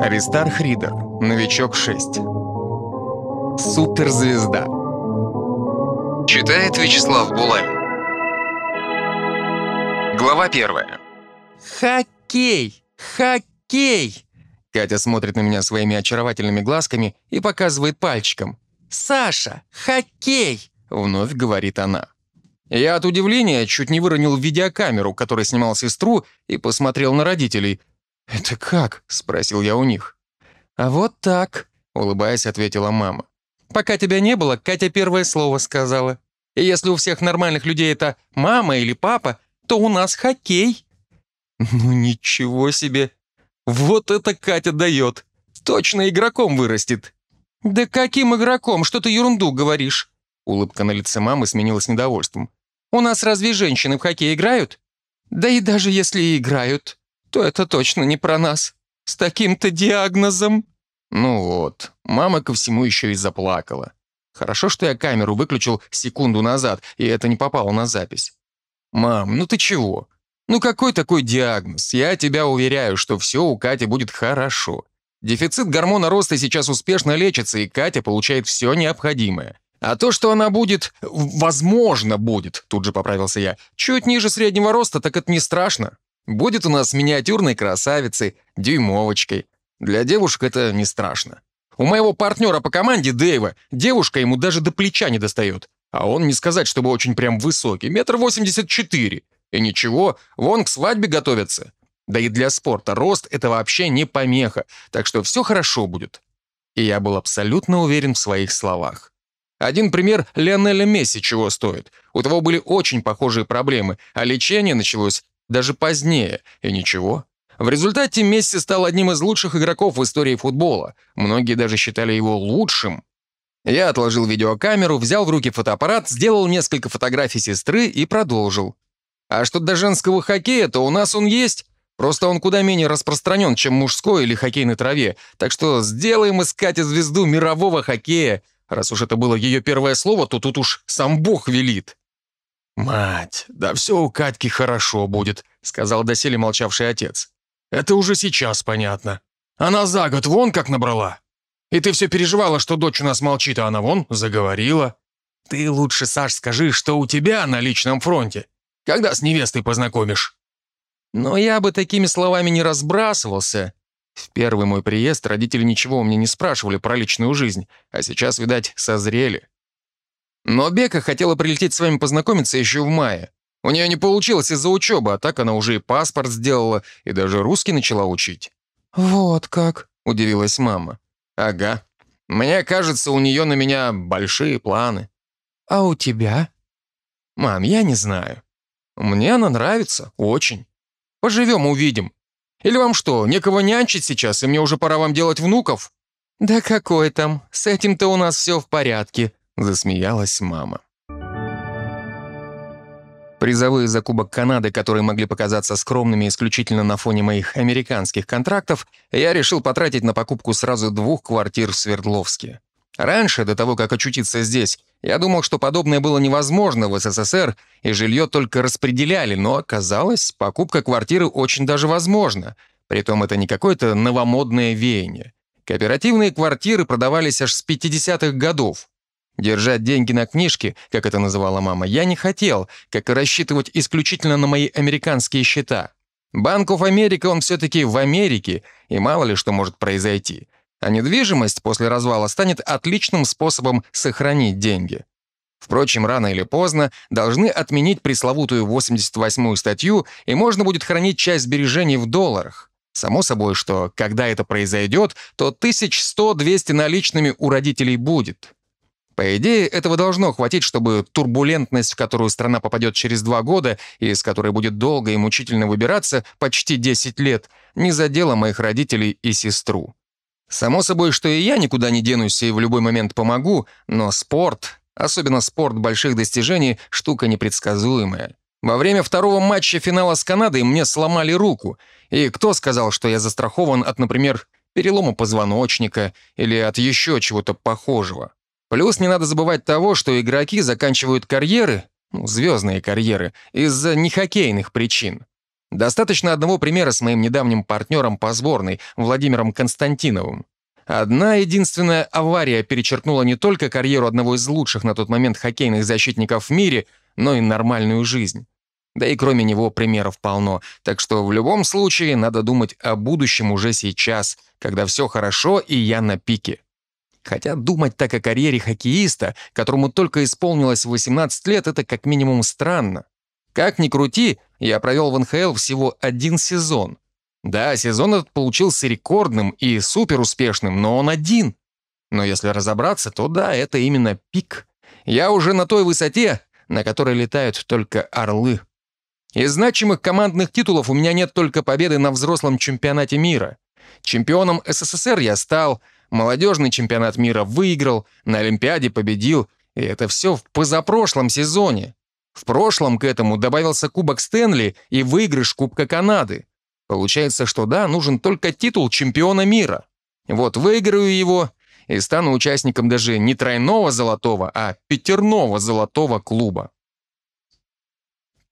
Аристар Хридер, новичок 6. Суперзвезда. Читает Вячеслав Булавин. Глава первая. Хоккей! Хоккей! Катя смотрит на меня своими очаровательными глазками и показывает пальчиком. Саша, хоккей! Вновь говорит она. Я от удивления чуть не выронил видеокамеру, которой снимал сестру, и посмотрел на родителей – «Это как?» — спросил я у них. «А вот так», — улыбаясь, ответила мама. «Пока тебя не было, Катя первое слово сказала. И если у всех нормальных людей это мама или папа, то у нас хоккей». «Ну ничего себе! Вот это Катя дает! Точно игроком вырастет!» «Да каким игроком? Что ты ерунду говоришь?» Улыбка на лице мамы сменилась недовольством. «У нас разве женщины в хоккей играют?» «Да и даже если и играют, то это точно не про нас. С таким-то диагнозом». Ну вот, мама ко всему еще и заплакала. Хорошо, что я камеру выключил секунду назад, и это не попало на запись. «Мам, ну ты чего? Ну какой такой диагноз? Я тебя уверяю, что все у Кати будет хорошо. Дефицит гормона роста сейчас успешно лечится, и Катя получает все необходимое. А то, что она будет, возможно, будет, тут же поправился я, чуть ниже среднего роста, так это не страшно. Будет у нас миниатюрной красавицей, дюймовочкой. Для девушек это не страшно. У моего партнера по команде, Дэйва, девушка ему даже до плеча не достает. А он не сказать, чтобы очень прям высокий, метр восемьдесят четыре. И ничего, вон к свадьбе готовятся. Да и для спорта рост — это вообще не помеха, так что все хорошо будет. И я был абсолютно уверен в своих словах. Один пример Лионеля Месси чего стоит. У того были очень похожие проблемы, а лечение началось даже позднее, и ничего. В результате Месси стал одним из лучших игроков в истории футбола. Многие даже считали его лучшим. Я отложил видеокамеру, взял в руки фотоаппарат, сделал несколько фотографий сестры и продолжил. А что до женского хоккея, то у нас он есть. Просто он куда менее распространен, чем мужской или хоккей на траве. Так что сделаем из Кати звезду мирового хоккея. Раз уж это было ее первое слово, то тут уж сам Бог велит. «Мать, да все у Катьки хорошо будет», — сказал доселе молчавший отец. «Это уже сейчас понятно. Она за год вон как набрала. И ты все переживала, что дочь у нас молчит, а она вон заговорила. Ты лучше, Саш, скажи, что у тебя на личном фронте. Когда с невестой познакомишь?» Но я бы такими словами не разбрасывался. В первый мой приезд родители ничего у меня не спрашивали про личную жизнь, а сейчас, видать, созрели. Но Бека хотела прилететь с вами познакомиться еще в мае. У нее не получилось из-за учебы, а так она уже и паспорт сделала, и даже русский начала учить». «Вот как», — удивилась мама. «Ага. Мне кажется, у нее на меня большие планы». «А у тебя?» «Мам, я не знаю. Мне она нравится, очень. Поживем, увидим. Или вам что, некого нянчить сейчас, и мне уже пора вам делать внуков?» «Да какой там, с этим-то у нас все в порядке», Засмеялась мама. Призовые за Кубок Канады, которые могли показаться скромными исключительно на фоне моих американских контрактов, я решил потратить на покупку сразу двух квартир в Свердловске. Раньше, до того, как очутиться здесь, я думал, что подобное было невозможно в СССР, и жилье только распределяли, но оказалось, покупка квартиры очень даже возможна. Притом это не какое-то новомодное веяние. Кооперативные квартиры продавались аж с 50-х годов. Держать деньги на книжке, как это называла мама, я не хотел, как и рассчитывать исключительно на мои американские счета. Банк of America, он все-таки в Америке, и мало ли что может произойти. А недвижимость после развала станет отличным способом сохранить деньги. Впрочем, рано или поздно должны отменить пресловутую 88-ю статью, и можно будет хранить часть сбережений в долларах. Само собой, что когда это произойдет, то 1100-200 наличными у родителей будет. По идее, этого должно хватить, чтобы турбулентность, в которую страна попадет через два года и из которой будет долго и мучительно выбираться почти 10 лет, не задела моих родителей и сестру. Само собой, что и я никуда не денусь и в любой момент помогу, но спорт, особенно спорт больших достижений, штука непредсказуемая. Во время второго матча финала с Канадой мне сломали руку. И кто сказал, что я застрахован от, например, перелома позвоночника или от еще чего-то похожего? Плюс не надо забывать того, что игроки заканчивают карьеры, ну, звездные карьеры, из-за нехоккейных причин. Достаточно одного примера с моим недавним партнером по сборной, Владимиром Константиновым. Одна единственная авария перечеркнула не только карьеру одного из лучших на тот момент хоккейных защитников в мире, но и нормальную жизнь. Да и кроме него примеров полно, так что в любом случае надо думать о будущем уже сейчас, когда все хорошо и я на пике. Хотя думать так о карьере хоккеиста, которому только исполнилось 18 лет, это как минимум странно. Как ни крути, я провел в НХЛ всего один сезон. Да, сезон этот получился рекордным и суперуспешным, но он один. Но если разобраться, то да, это именно пик. Я уже на той высоте, на которой летают только орлы. Из значимых командных титулов у меня нет только победы на взрослом чемпионате мира. Чемпионом СССР я стал, молодежный чемпионат мира выиграл, на Олимпиаде победил, и это все в позапрошлом сезоне. В прошлом к этому добавился Кубок Стэнли и выигрыш Кубка Канады. Получается, что да, нужен только титул чемпиона мира. Вот выиграю его и стану участником даже не тройного золотого, а пятерного золотого клуба.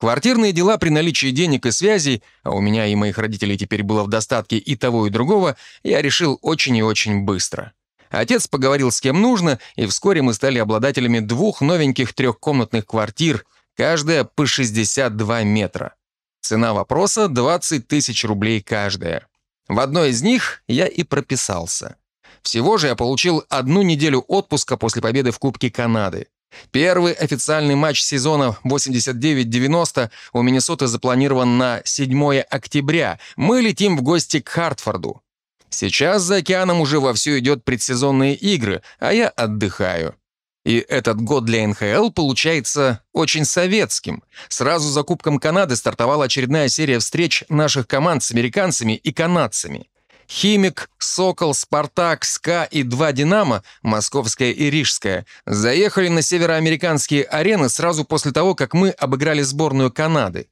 Квартирные дела при наличии денег и связей, а у меня и моих родителей теперь было в достатке и того, и другого, я решил очень и очень быстро. Отец поговорил с кем нужно, и вскоре мы стали обладателями двух новеньких трехкомнатных квартир, каждая по 62 метра. Цена вопроса — 20 тысяч рублей каждая. В одной из них я и прописался. Всего же я получил одну неделю отпуска после победы в Кубке Канады. Первый официальный матч сезона 89-90 у Миннесоты запланирован на 7 октября. Мы летим в гости к Хартфорду. Сейчас за океаном уже вовсю идет предсезонные игры, а я отдыхаю. И этот год для НХЛ получается очень советским. Сразу за Кубком Канады стартовала очередная серия встреч наших команд с американцами и канадцами. «Химик», «Сокол», «Спартак», «СКА» и два «Динамо», «Московская» и «Рижская», заехали на североамериканские арены сразу после того, как мы обыграли сборную Канады.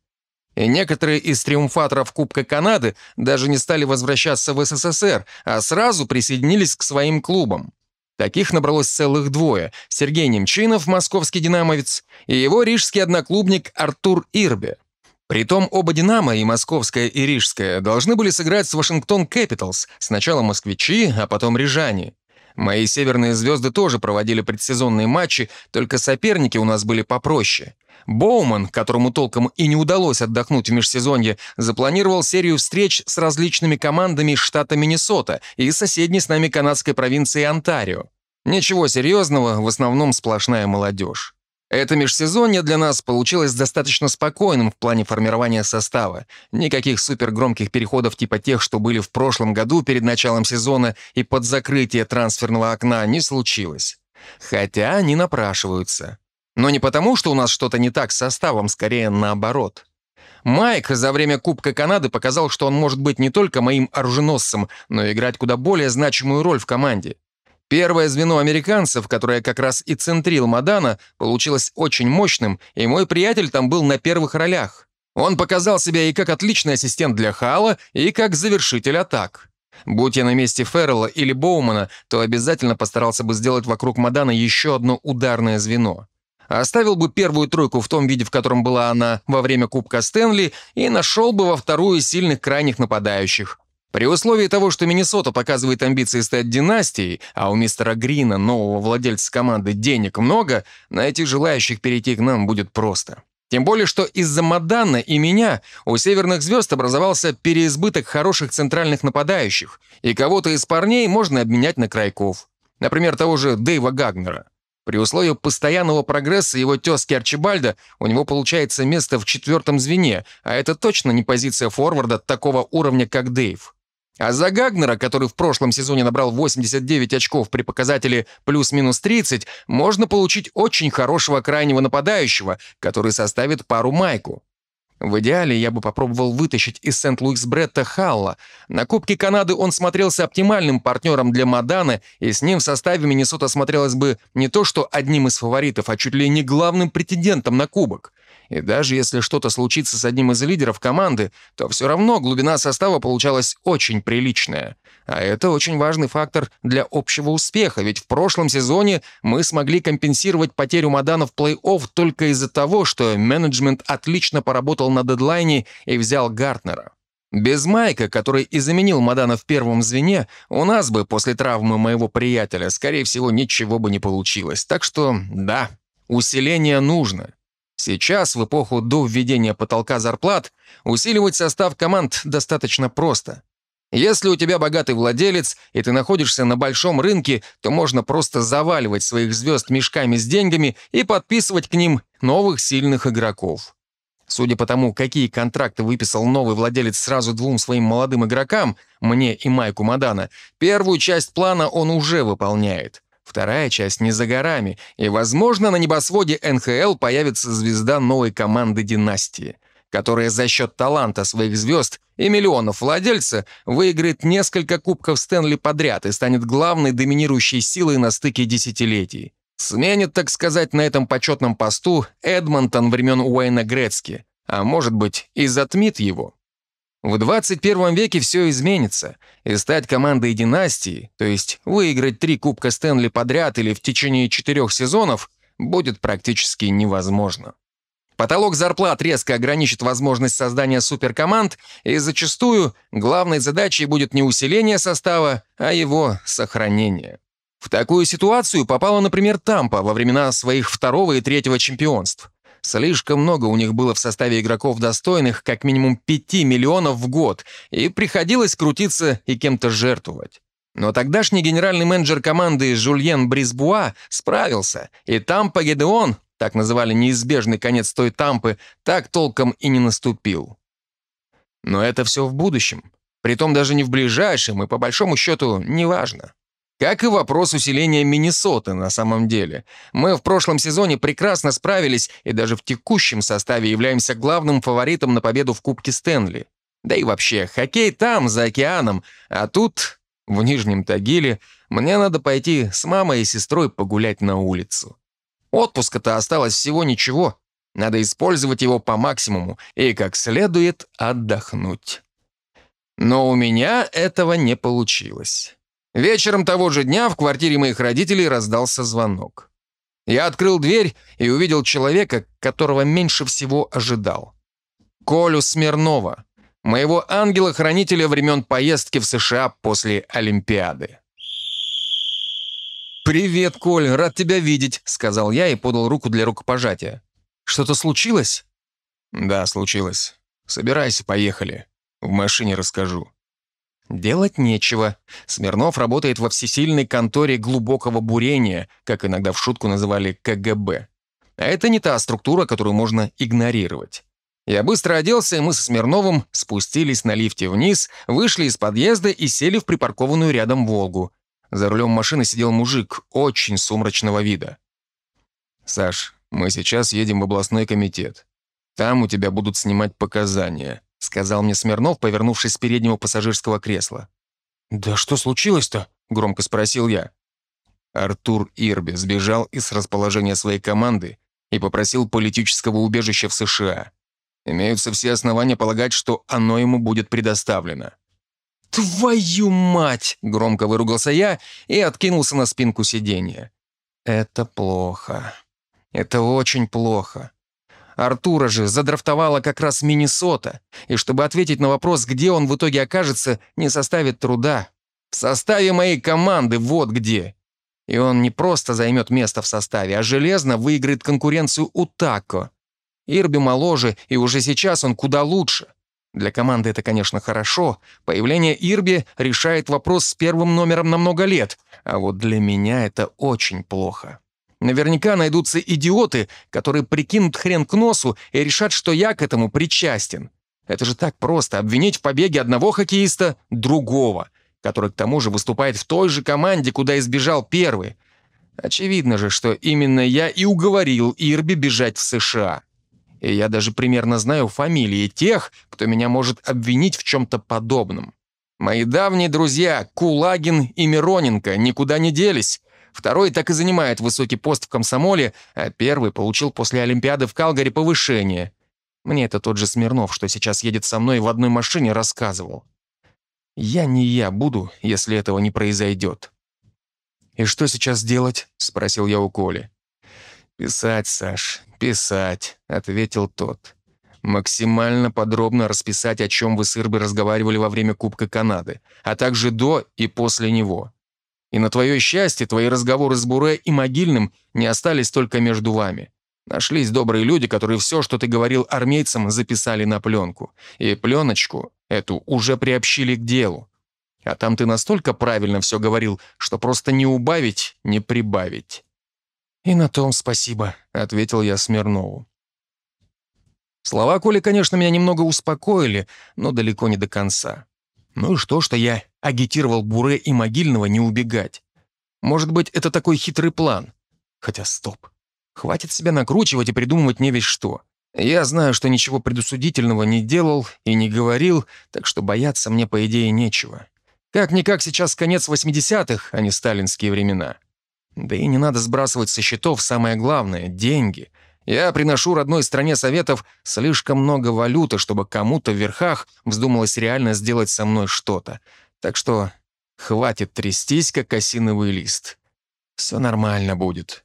И некоторые из триумфаторов Кубка Канады даже не стали возвращаться в СССР, а сразу присоединились к своим клубам. Таких набралось целых двое. Сергей Немчинов, московский динамовец, и его рижский одноклубник Артур Ирбе. Притом оба «Динамо» и московская, и рижская должны были сыграть с Вашингтон Кэпиталс, сначала москвичи, а потом рижане. Мои северные звезды тоже проводили предсезонные матчи, только соперники у нас были попроще. Боуман, которому толком и не удалось отдохнуть в межсезонье, запланировал серию встреч с различными командами штата Миннесота и соседней с нами канадской провинции Онтарио. Ничего серьезного, в основном сплошная молодежь. Это межсезонье для нас получилось достаточно спокойным в плане формирования состава. Никаких супергромких переходов типа тех, что были в прошлом году перед началом сезона и под закрытие трансферного окна, не случилось. Хотя они напрашиваются. Но не потому, что у нас что-то не так с составом, скорее наоборот. Майк за время Кубка Канады показал, что он может быть не только моим оруженосцем, но и играть куда более значимую роль в команде. Первое звено американцев, которое как раз и центрил Мадана, получилось очень мощным, и мой приятель там был на первых ролях. Он показал себя и как отличный ассистент для Хала, и как завершитель атак. Будь я на месте Феррелла или Боумана, то обязательно постарался бы сделать вокруг Мадана еще одно ударное звено. Оставил бы первую тройку в том виде, в котором была она во время Кубка Стэнли, и нашел бы во вторую сильных крайних нападающих. При условии того, что Миннесота показывает амбиции стать династией, а у мистера Грина, нового владельца команды, денег много, найти желающих перейти к нам будет просто. Тем более, что из-за Мадана и меня у северных звезд образовался переизбыток хороших центральных нападающих, и кого-то из парней можно обменять на крайков. Например, того же Дэйва Гагнера. При условии постоянного прогресса его тезки Арчибальда у него получается место в четвертом звене, а это точно не позиция форварда такого уровня, как Дэйв. А за Гагнера, который в прошлом сезоне набрал 89 очков при показателе плюс-минус 30, можно получить очень хорошего крайнего нападающего, который составит пару майку. В идеале я бы попробовал вытащить из Сент-Луис Бретта Халла. На Кубке Канады он смотрелся оптимальным партнером для Мадана, и с ним в составе Миннесота смотрелось бы не то что одним из фаворитов, а чуть ли не главным претендентом на Кубок. И даже если что-то случится с одним из лидеров команды, то все равно глубина состава получалась очень приличная. А это очень важный фактор для общего успеха, ведь в прошлом сезоне мы смогли компенсировать потерю Мадана в плей-офф только из-за того, что менеджмент отлично поработал на дедлайне и взял Гартнера. Без Майка, который и заменил Мадана в первом звене, у нас бы после травмы моего приятеля, скорее всего, ничего бы не получилось. Так что, да, усиление нужно. Сейчас, в эпоху до введения потолка зарплат, усиливать состав команд достаточно просто. Если у тебя богатый владелец, и ты находишься на большом рынке, то можно просто заваливать своих звезд мешками с деньгами и подписывать к ним новых сильных игроков. Судя по тому, какие контракты выписал новый владелец сразу двум своим молодым игрокам, мне и Майку Мадана, первую часть плана он уже выполняет. Вторая часть не за горами, и, возможно, на небосводе НХЛ появится звезда новой команды династии, которая за счет таланта своих звезд и миллионов владельца выиграет несколько кубков Стэнли подряд и станет главной доминирующей силой на стыке десятилетий. Сменит, так сказать, на этом почетном посту Эдмонтон времен Уэйна Грецки, а может быть и затмит его. В 21 веке все изменится, и стать командой династии, то есть выиграть три Кубка Стэнли подряд или в течение четырех сезонов, будет практически невозможно. Потолок зарплат резко ограничит возможность создания суперкоманд, и зачастую главной задачей будет не усиление состава, а его сохранение. В такую ситуацию попала, например, Тампа во времена своих второго и третьего чемпионств. Слишком много у них было в составе игроков достойных, как минимум 5 миллионов в год, и приходилось крутиться и кем-то жертвовать. Но тогдашний генеральный менеджер команды Жульен Брисбуа справился, и Тампа Гедеон, так называли неизбежный конец той Тампы, так толком и не наступил. Но это все в будущем. Притом даже не в ближайшем, и по большому счету неважно. Как и вопрос усиления Миннесоты на самом деле. Мы в прошлом сезоне прекрасно справились и даже в текущем составе являемся главным фаворитом на победу в Кубке Стэнли. Да и вообще, хоккей там, за океаном, а тут, в Нижнем Тагиле, мне надо пойти с мамой и сестрой погулять на улицу. Отпуска-то осталось всего ничего. Надо использовать его по максимуму и как следует отдохнуть. Но у меня этого не получилось. Вечером того же дня в квартире моих родителей раздался звонок. Я открыл дверь и увидел человека, которого меньше всего ожидал. Колю Смирнова, моего ангела-хранителя времен поездки в США после Олимпиады. «Привет, Коль, рад тебя видеть», — сказал я и подал руку для рукопожатия. «Что-то случилось?» «Да, случилось. Собирайся, поехали. В машине расскажу». Делать нечего. Смирнов работает во всесильной конторе глубокого бурения, как иногда в шутку называли КГБ. А это не та структура, которую можно игнорировать. Я быстро оделся, и мы со Смирновым спустились на лифте вниз, вышли из подъезда и сели в припаркованную рядом «Волгу». За рулем машины сидел мужик очень сумрачного вида. «Саш, мы сейчас едем в областной комитет. Там у тебя будут снимать показания сказал мне Смирнов, повернувшись с переднего пассажирского кресла. «Да что случилось-то?» — громко спросил я. Артур Ирби сбежал из расположения своей команды и попросил политического убежища в США. Имеются все основания полагать, что оно ему будет предоставлено. «Твою мать!» — громко выругался я и откинулся на спинку сиденья. «Это плохо. Это очень плохо. Артура же задрафтовала как раз Миннесота, и чтобы ответить на вопрос, где он в итоге окажется, не составит труда. В составе моей команды вот где. И он не просто займет место в составе, а железно выиграет конкуренцию у Тако. Ирби моложе, и уже сейчас он куда лучше. Для команды это, конечно, хорошо. Появление Ирби решает вопрос с первым номером на много лет, а вот для меня это очень плохо. Наверняка найдутся идиоты, которые прикинут хрен к носу и решат, что я к этому причастен. Это же так просто — обвинить в побеге одного хоккеиста другого, который к тому же выступает в той же команде, куда избежал первый. Очевидно же, что именно я и уговорил Ирби бежать в США. И я даже примерно знаю фамилии тех, кто меня может обвинить в чем-то подобном. Мои давние друзья Кулагин и Мироненко никуда не делись, Второй так и занимает высокий пост в комсомоле, а первый получил после Олимпиады в Калгари повышение. Мне это тот же Смирнов, что сейчас едет со мной в одной машине, рассказывал. Я не я буду, если этого не произойдет. «И что сейчас делать?» — спросил я у Коли. «Писать, Саш, писать», — ответил тот. «Максимально подробно расписать, о чем вы с Ирбой разговаривали во время Кубка Канады, а также до и после него. И на твое счастье, твои разговоры с Буре и Могильным не остались только между вами. Нашлись добрые люди, которые все, что ты говорил армейцам, записали на пленку. И пленочку эту уже приобщили к делу. А там ты настолько правильно все говорил, что просто не убавить, не прибавить». «И на том спасибо», — ответил я Смирнову. Слова Коли, конечно, меня немного успокоили, но далеко не до конца. Ну и что, что я агитировал Буре и Могильного не убегать? Может быть, это такой хитрый план? Хотя стоп. Хватит себя накручивать и придумывать не весь что. Я знаю, что ничего предусудительного не делал и не говорил, так что бояться мне, по идее, нечего. Как-никак сейчас конец 80-х, а не сталинские времена. Да и не надо сбрасывать со счетов самое главное — деньги. Я приношу родной стране Советов слишком много валюты, чтобы кому-то в верхах вздумалось реально сделать со мной что-то. Так что хватит трястись, как осиновый лист. Все нормально будет.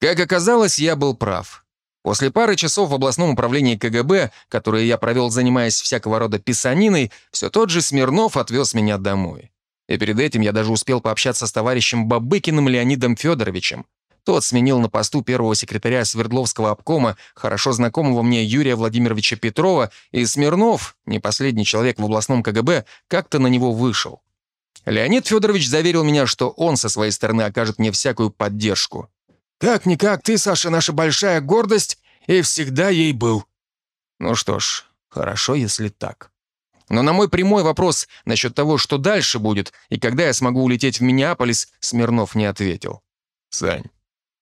Как оказалось, я был прав. После пары часов в областном управлении КГБ, которые я провел, занимаясь всякого рода писаниной, все тот же Смирнов отвез меня домой. И перед этим я даже успел пообщаться с товарищем Бабыкиным Леонидом Федоровичем. Тот сменил на посту первого секретаря Свердловского обкома, хорошо знакомого мне Юрия Владимировича Петрова, и Смирнов, не последний человек в областном КГБ, как-то на него вышел. Леонид Федорович заверил меня, что он со своей стороны окажет мне всякую поддержку. «Как-никак, ты, Саша, наша большая гордость, и всегда ей был». Ну что ж, хорошо, если так. Но на мой прямой вопрос насчет того, что дальше будет, и когда я смогу улететь в Миннеаполис, Смирнов не ответил. «Сань,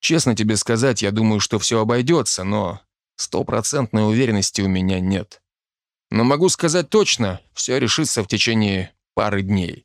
честно тебе сказать, я думаю, что все обойдется, но стопроцентной уверенности у меня нет. Но могу сказать точно, все решится в течение пары дней».